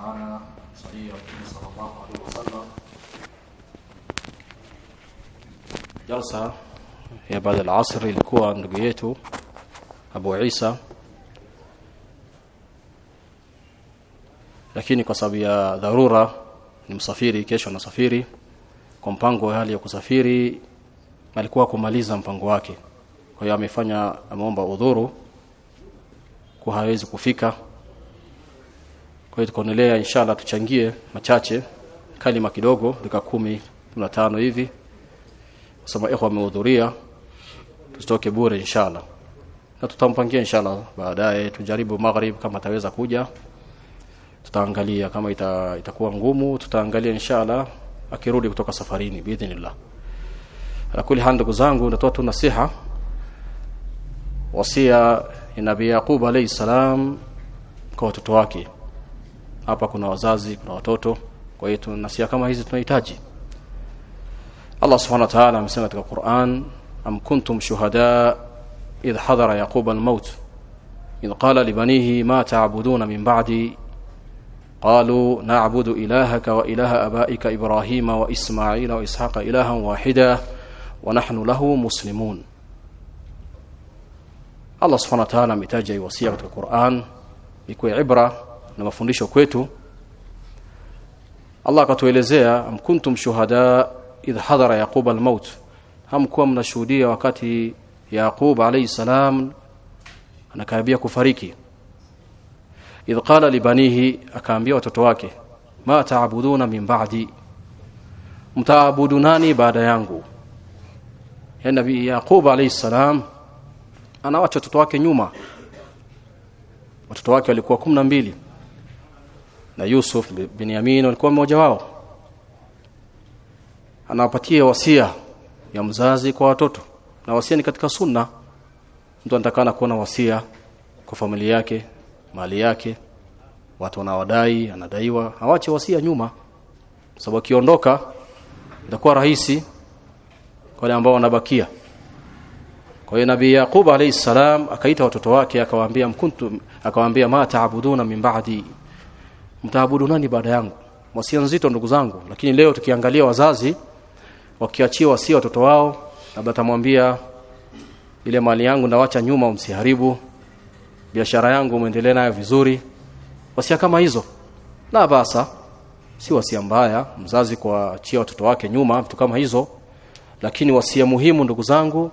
معنا صحيح صلى الله عليه وسلم jalsa ya baada ya asr ilikuwa ndugu yetu Abu Isa lakini kwa sababu ya dharura ni msafiri kesho anasafiri kwa mpango wa hali ya kusafiri alikuwa kumaliza mpango wake kwa hiyo amefanya ameomba udhuru kwa hawezi kufika kwa hiyo tukaonelea inshallah tuchangie machache. Kalima kidogo dakika kumi na tano hivi. Sasa ikhwa wamehudhuria tusitoke bure inshallah. Na tutampangia inshallah baadaye. Tujaribu maghrib kama ataweza kuja. Tutaangalia kama ita, itakuwa ngumu tutaangalia inshallah akirudi kutoka safarini biidhnillah. Ala kuli hal zangu natoa tu nasiha. Wasia ya nabii Yaqub alayhi salam kwa watoto wake hapa kuna wazazi kuna watoto kwa hiyo tunasia kama hizi tunahitaji Allah subhanahu wa ta'ala amesema katika Qur'an am kuntum shuhada idh hadara yaqub al-maut idh qala li banihi ma ta'buduna min ba'di قالوا نعبد إلهك وإله أبائك إبراهيم وإسماعيل وإسحاق إلها واحدا ونحن له مسلمون Allah subhanahu wa ta'ala ametaja wasia katika Qur'an ikuwe ibra na mafundisho kwetu. Allah akatuelezea amkuntum shuhada idh hadara yaqub almaut. Hamkuwa mnashuhudia wakati Yaqub alayhi salam anakaribia kufariki. Idh qala libanihi akaambia watoto wake ma tabuduna min ba'di? Mtaabudu nani baada yangu? Ya nabii Yaqub alayhi salam anawacha watoto wake nyuma. Watoto wake walikuwa 12 na Yusuf bin Yamin walikuwa mmoja wao. Anawapatia wasia ya mzazi kwa watoto na wasia ni katika sunna. Mtu anatakana kuona wasia kwa familia yake mali yake watu wanaodai anadaiwa awache wasia nyuma. Sababu akiondoka itakuwa rahisi kwa wale ambao wanabakia. Kwa hiyo nabii Yaqub alayhi salam akaita watoto wake akawaambia mkuntu akawaambia ma taabuduna min ba'di mtaabudu nani baada yangu? Wasia nzito ndugu zangu. Lakini leo tukiangalia wazazi wakiachia wasia watoto wao labda tamwambia ile mali yangu nawacha nyuma msiharibu. Biashara yangu muendelee nayo vizuri. Wasia kama hizo. Na basa si wasia mbaya mzazi kuachia watoto wake nyuma vitu kama hizo. Lakini wasia muhimu ndugu zangu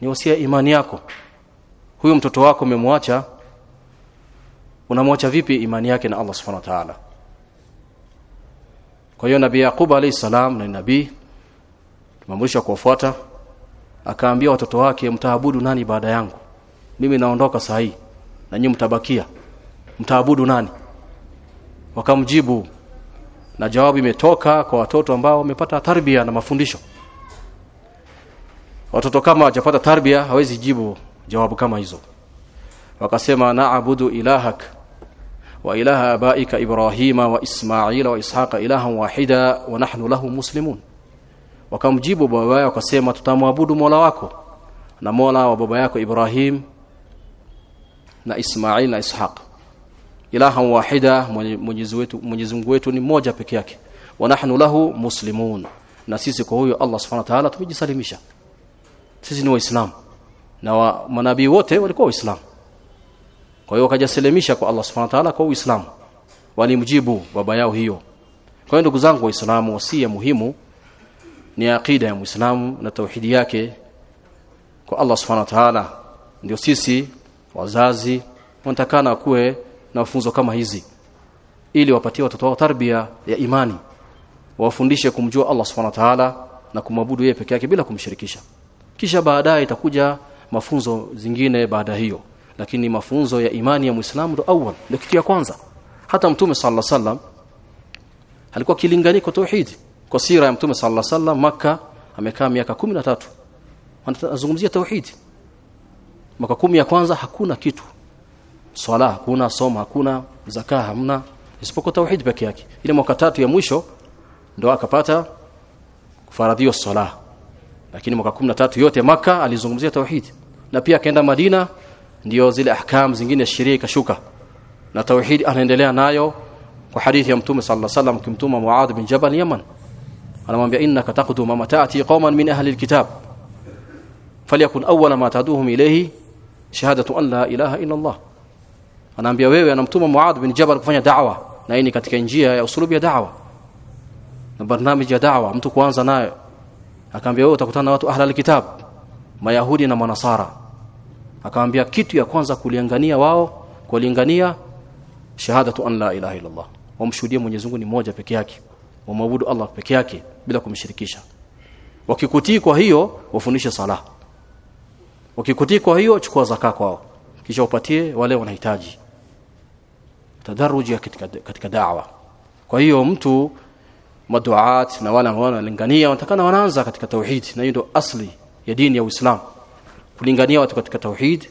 ni wasia imani yako. Huyu mtoto wako umemwacha unamwacha vipi imani yake na Allah subhanahu wa ta'ala? Kwa hiyo nabii Yaqub alayhi salam na nabii tumamrisha kuwafuata akaambia watoto wake mtaabudu nani baada yangu? Mimi naondoka saa hii na nyinyi mtabakia. Mtaabudu nani? Wakamjibu na jawabu imetoka kwa watoto ambao wamepata tarbia na mafundisho. Watoto kama hawajapata tarbia hawezi jibu jawabu kama hizo. Wakasema naabudu ilahak ilaha wa ismaila wa ishaqa ilahan wahida wa nahnu lahu muslimun. Wakamjibu baba yao akasema tutamwabudu Mola wako na Mola wa baba yako Ibrahim na Ismail na Ishaq. Ilahan wahida Mwenyezi wetu wetu ni mmoja peke yake. Wa nahnu lahu muslimun. Na sisi kwa huyo Allah subhanahu wa ta'ala tumejisalimisha. Sisi ni waislamu. Na wa, manabii wote walikuwa waislamu kwa hiyo wakajisalimisha kwa Allah subhanahu wa ta'ala kwa uislamu. Walimjibu baba yao hiyo. Kwa hiyo ndugu zangu waislamu wasia muhimu ni aqida ya muislamu na tauhidi yake kwa Allah subhanahu wa ta'ala. Ndio sisi wazazi wanatakana kuwe na mafunzo kama hizi ili wapatie watoto wao tarbia ya imani wafundishe kumjua Allah subhanahu wa ta'ala na kumwabudu yeye peke yake bila kumshirikisha. Kisha baadaye itakuja mafunzo zingine baada hiyo lakini mafunzo ya imani ya muislamu ndo awal ndio kitu ya kwanza. Hata mtume sallallahu alaihi wasallam alikuwa kilingani kwa tauhidi. Kwa sira ya mtume sallallahu alaihi wasallam maka amekaa miaka 13 anazungumzia tauhidi. Maka kumi ya kwanza hakuna kitu. Swala hakuna soma hakuna zakaa hamna isipokuwa tauhid peke yake. Ile mwaka tatu ya mwisho ndo akapata kufaradhiwa swala. Lakini mwaka 13 yote maka alizungumzia tauhid na pia akaenda Madina ndio zile ahkam zingine sheria ikashuka na tauhid anaendelea nayo kwa hadithi ya mtume sallallahu alaihi wasallam kimtuma Muadh bin Jabal Yaman. Anamwambia innaka taqdum ma ta'ti qauman min ahli alkitab. Falyakun awwala ma taduhum ilayhi shahadatu an la ilaha illa Allah anaambia wewe anamtuma Muadh bin Jabal kufanya da'wa na hii ni katika njia ya usulubi ya da'wa. Na barnamiji ya da'wa mtu kuanza nayo. Akaambia wewe utakutana na watu ahli alkitab mayahudi na manasara akamwambia kitu ya kwanza kuliangania wao kulingania shahadatu an la ilaha illa Allah wamshuhudie Mwenyezi Mungu ni moja peke yake. Wamwabudu Allah peke yake bila kumshirikisha. Wakikutii kwa hiyo wafundishe sala wakikutii kwa hiyo chukua zaka kwao. Kisha upatie wale wanahitaji. Tadaruji katika katika da'wa. Kwa hiyo mtu maduat na wale wanalingania wanatakana wanaanza katika tauhid. Na hiyo ndio asli ya dini ya Uislamu kulingania watu katika tauhid.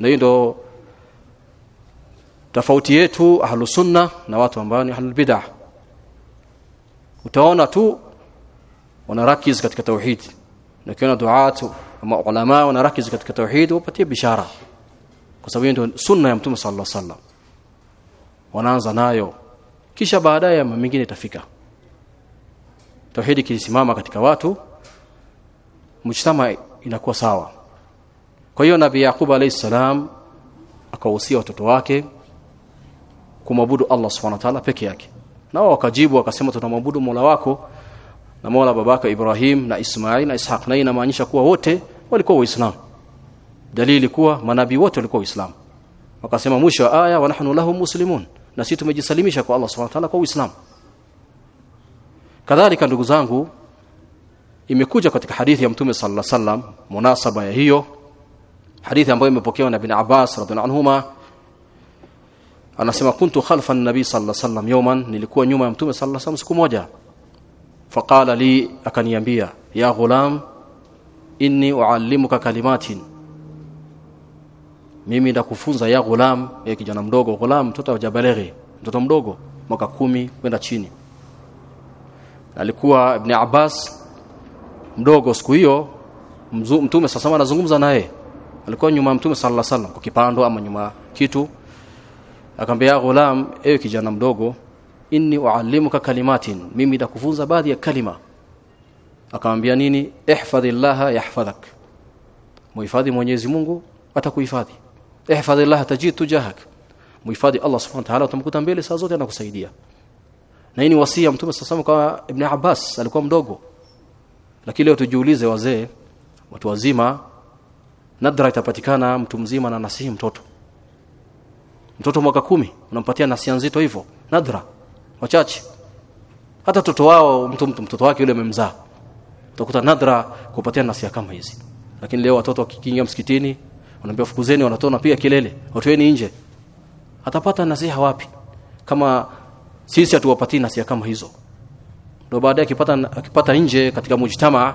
Na hiyo ndo tofauti yetu ahlus sunna na watu ambao ni ahlul bid'ah. Utaona tu wanarakiz katika tauhid. Na kiona duaatu ama ulama wanarakiz katika tauhid wapatie bishara. Kwa sababu hiyo ndio sunna ya mtume sallallahu alaihi wasallam. Wanaanza nayo. Kisha baadaye mambo mengine itafika. Tauhid kisimama katika watu mujtama inakuwa sawa kwa hiyo nabii Yaqub alayhi salam akawahusia watoto wake kumwabudu Allah subhanahu wa ta'ala peke yake. Nao wakajibu wakasema tunamwabudu Mola wako na Mola babaka Ibrahim na Ismail na Ishaq. Na inamaanisha kuwa wote walikuwa waislamu. Dalili kuwa manabii wote walikuwa waislamu. Wakasema mwisho wa aya wa nahnu lahum muslimun. Na sisi tumejisalimisha kwa Allah subhanahu wa ta'ala kwa uislamu. Kadhalika ndugu zangu imekuja katika hadithi ya mtume sallallahu alaihi wasallam munasaba ya hiyo hadithi ambayo imepokewa na bin Abbas radhiallahu anhuma. Anasema kuntu khalfa an-nabi sallallahu alaihi wasallam yawman nilikuwa nyuma ya mtume sallallahu alaihi wasallam siku moja. Faqala li akaniambia ya ghulam inni uallimuka kalimatin. Mimi ndakufunza ya ghulam ya kijana mdogo ghulam mtoto hajabaleghi mtoto mdogo mwaka kumi kwenda chini. Alikuwa ibn Abbas mdogo siku hiyo mtume sasa anazungumza naye alikuwa nyuma mtume sallallahu alaihi wasallam kwa kipando ama nyuma kitu. Akamwambia gulam ewe kijana mdogo inni uallimuka kalimatin mimi nitakufunza baadhi ya kalima. Akamwambia nini? Ihfadhillaha yahfadhak. Muhifadhi Mwenyezi Mungu atakuhifadhi. Ihfadhillaha tajid tujahak. Muhifadhi Allah subhanahu wa ta'ala utamkuta mbele saa zote anakusaidia. Na hii wasia mtume sasa kwa ibn Abbas alikuwa mdogo. Lakini leo tujiulize wazee watu wazima nadra itapatikana mtu mzima na nasihi mtoto. Mtoto mwaka kumi unampatia nasia nzito hivyo. Nadra wachache. Hata mtoto wao mtu, mtu mtoto wake yule amemzaa. Utakuta nadra kupatia nasia kama hizi. Lakini leo watoto wakikinga msikitini wanaambia fukuzeni wanatona pia kelele. Watoeni nje. Atapata nasiha wapi? Kama sisi hatuwapatii nasia kama hizo. Ndio baadaye akipata akipata nje katika mujtama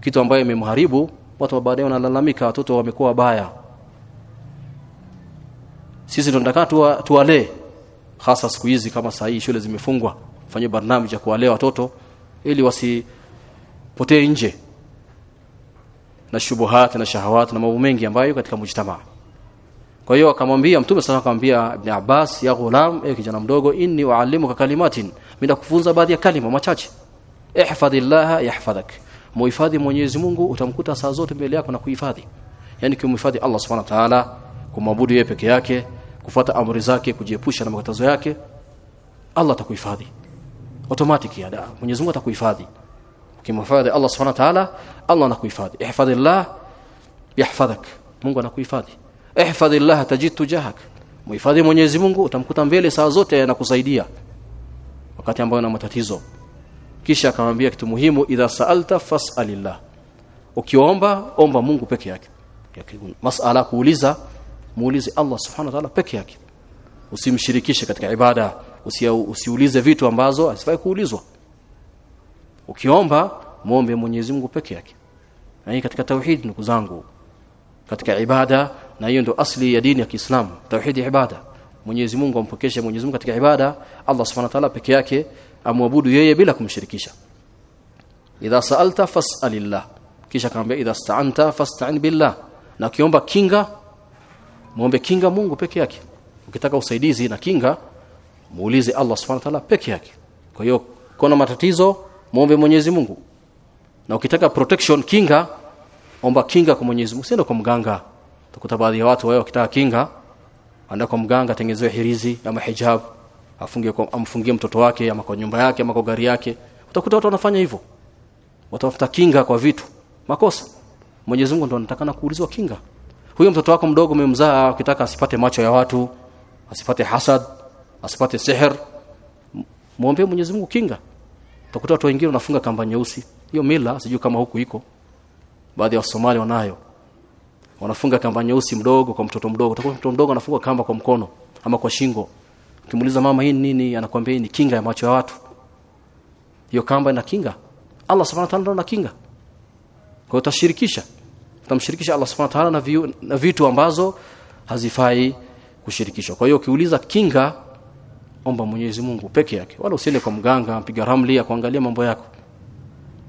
kitu ambayo imemharibu watu baadaye wanalalamika watoto wamekuwa wabaya. Sisi tunataka tuwa, tuwalee hasa siku hizi kama saa hii shule zimefungwa fanye barnamij ya kuwalea watoto ili wasipotee nje na shubuhat na shahawat na mambo mengi ambayo katika mujtamaa. Kwa hiyo akamwambia mtume sana akamwambia ibn Abbas ya ghulam e kijana mdogo inni uallimuka kalimatin mimi nakufunza baadhi ya kalima machache. Ihfadhillah yahfadhak muhifadhi Mwenyezi Mungu utamkuta saa zote mbele yako na kuhifadhi. Yani kumhifadhi Allah subhanahu wa ta'ala kumwabudu yeye peke yake kufuata amri zake kujiepusha na makatazo yake Allah atakuhifadhi. Automatic ya Mwenyezi Mungu atakuhifadhi. Ukimhifadhi Allah subhanahu wa ta'ala Allah anakuhifadhi. Ihfadhillah yahfadhak. Mungu anakuhifadhi. Ihfadhillah tajid tujahak muhifadhi Mwenyezi Mungu utamkuta mbele saa zote anakusaidia wakati ambao una matatizo kisha akamwambia kitu muhimu idha saalta fas'alillah. Ukiomba omba Mungu peke yake. Masala kuuliza muulize Allah subhanahu wa ta'ala peke yake. Usimshirikishe katika ibada usia, usiulize vitu ambazo asifai kuulizwa. Ukiomba muombe Mwenyezi Mungu peke yake. Na hii katika tauhid ndugu zangu. Katika ibada na hiyo ndio asli ya dini ya Kiislamu tauhid ibada. Mwenyezi Mungu ampokeshe Mwenyezi Mungu katika ibada Allah Subhanahu wa ta'ala peke yake amwabudu yeye bila kumshirikisha. Idha sa'alta fas'alillah. Kisha kaambia idha sta'anta fasta'in billah. Na kiomba kinga muombe kinga Mungu peke yake. Ukitaka usaidizi na kinga muulize Allah subhanahu wa ta'ala peke yake. Kwa hiyo kuna matatizo muombe Mwenyezi Mungu. Na ukitaka protection kinga omba kinga kwa Mwenyezi Mungu. Sio kwa mganga. Tukuta baadhi ya watu wao wakitaka kinga anaenda kwa mganga tengezewe hirizi ama hijab afungie amfungie mtoto wake ama kwa nyumba yake ama kwa gari yake. Utakuta watu wanafanya hivyo. Watafuta kinga kwa vitu. Makosa. Mwenyezi Mungu ndo anatakana kuulizwa kinga. Huyo mtoto wako mdogo umemzaa ukitaka asipate macho ya watu asipate hasad asipate seher muombe Mwenyezi Mungu kinga. Utakuta watu wengine wanafunga kamba nyeusi. Hiyo mila sijui kama huku iko. Baadhi ya Wasomali wanayo. Wanafunga kamba nyeusi mdogo kwa mtoto mdogo. Utakuta mtoto mdogo anafunga kamba kwa mkono ama kwa shingo ukimuuliza mama hii nini? Anakuambia ni kinga ya macho ya watu. Hiyo kamba ina kinga. Allah subhanahu wa ta'ala ndo kinga. Kwa utashirikisha. Utamshirikisha Allah subhanahu wa ta'ala na, na vitu ambazo hazifai kushirikishwa. Kwa hiyo ukiuliza kinga omba Mwenyezi Mungu peke yake. Wala usiende kwa mganga mpiga ramli ya kuangalia mambo yako.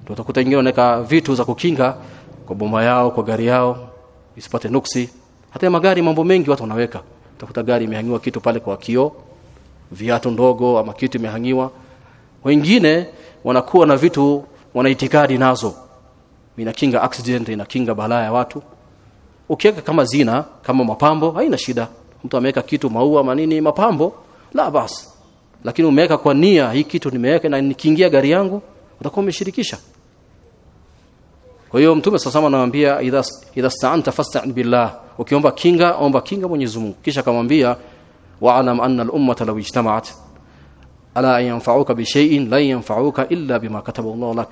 Utakuta wengine wanaweka vitu za kukinga kwa bomba yao kwa gari yao isipate nuksi. Hata magari mambo mengi watu wanaweka. Utakuta gari imehangiwa kitu pale kwa kio viatu ndogo ama kitu imehangiwa. Wengine wanakuwa na vitu wanaitikadi nazo. Inakinga accident inakinga balaa ya watu. Ukiweka kama zina kama mapambo haina shida. Mtu ameweka kitu maua manini mapambo la basi. Lakini umeweka kwa nia hii kitu nimeweka na nikiingia gari yangu utakuwa umeshirikisha. Kwa hiyo mtume sasa anamwambia idha idha sta'anta fasta'in billah. Ukiomba kinga omba kinga Mwenyezi Mungu. Kisha akamwambia wa'lam أن الأمة لو اجتمعت ijtama'at ala ينفعوك بشيء لا ينفعوك إلا بما كتب الله لك.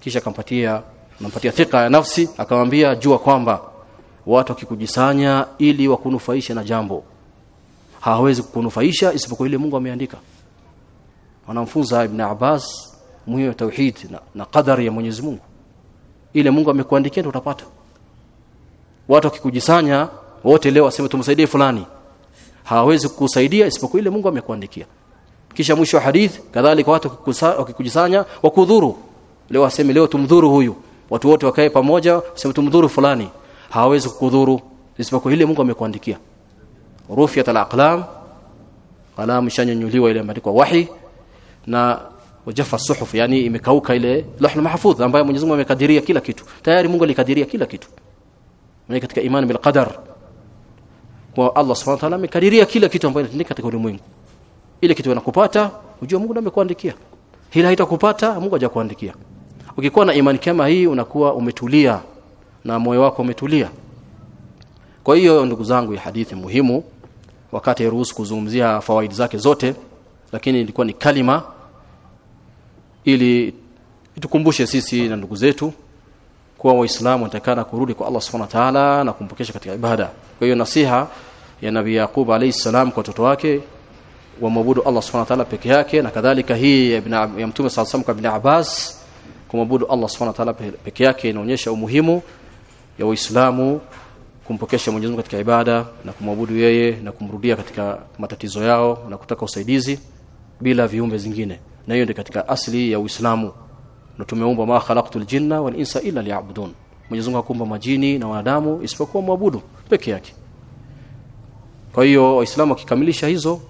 kisha kampatia nampatia thika ya nafsi akamwambia jua kwamba watu wakikujisanya ili wakunufaisha na jambo. Hawawezi kukunufaisha isipokuwa ile Mungu ameandika. Wanamfunza Ibn Abbas muhimu tauhid na, na qadari ya Mwenyezi Mungu. Ile Mungu amekuandikia utapata. Watu wakikujisanya wote leo waseme tumsaidie fulani hawezi kukusaidia isipokuwa ile Mungu amekuandikia. Kisha mwisho wa hadith kadhalika watu wakikujisanya wakudhuru. Leo aseme leo tumdhuru huyu. Watu wote wakae pamoja sema tumdhuru fulani. Hawezi kukudhuru isipokuwa ile Mungu amekuandikia. Rufiyat alaqlam qalam shanyanyuliwa ile imeandikwa wahi na wajafa suhuf yani imekauka ile lahul mahfuz ambayo Mwenyezi Mungu amekadiria kila kitu. Tayari Mungu alikadiria kila kitu. Katika imani bil qadar kwa Allah subhanahu wa ta'ala amekadiria kila kitu ambacho kinatendeka katika ulimwengu. Ile kitu unakupata unajua Mungu amekuandikia. Hila haitakupata Mungu hajakuandikia. Ukikuwa na imani kama hii unakuwa umetulia na moyo wako umetulia. Kwa hiyo ndugu zangu ya hadithi muhimu wakati ruhusu kuzungumzia fawaidi zake zote lakini ilikuwa ni kalima ili itukumbushe sisi na ndugu zetu kuwa waislamu watakana kurudi kwa Allah subhanahu wa ta'ala na kumpokesha katika ibada. Kwa hiyo nasiha ya nabii Yaqub alayhi salam kwa watoto wake wamwabudu Allah subhanahu wa ta'ala peke yake na kadhalika hii ya, ya mtume sallallahu kwa ibn Abbas kumwabudu Allah subhanahu wa ta'ala peke yake inaonyesha umuhimu ya waislamu kumpokesha Mwenyezi Mungu katika ibada na kumwabudu yeye na kumrudia katika matatizo yao na kutaka usaidizi bila viumbe zingine. Na hiyo ndio katika asili ya Uislamu na tumeumba ma khalaqtul jinna wal insa illa liya'budun. Mwenyezi Mungu hakuumba majini na wanadamu isipokuwa muabudu peke yake. Kwa hiyo waislamu wakikamilisha hizo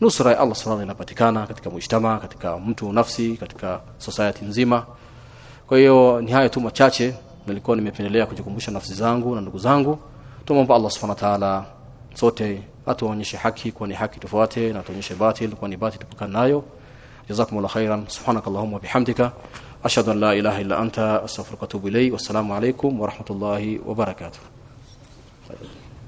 nusra ya Allah subhanahu inapatikana katika mujtama katika mtu nafsi katika society nzima. Kwa hiyo ni hayo tu machache nilikuwa nimependelea kujikumbusha nafsi zangu na ndugu zangu. Tumomba Allah subhanahu wa ta'ala sote atuonyeshe haki kwa ni haki tufuate na tuonyeshe batil kwa ni batil tupukane nayo جزاكم الله خيرا. سبحانك اللهم وبحمدك. أشهد أن لا إله إلا أنت. أستغفرك وأتوب إلي والسلام عليكم ورحمة الله وبركاته.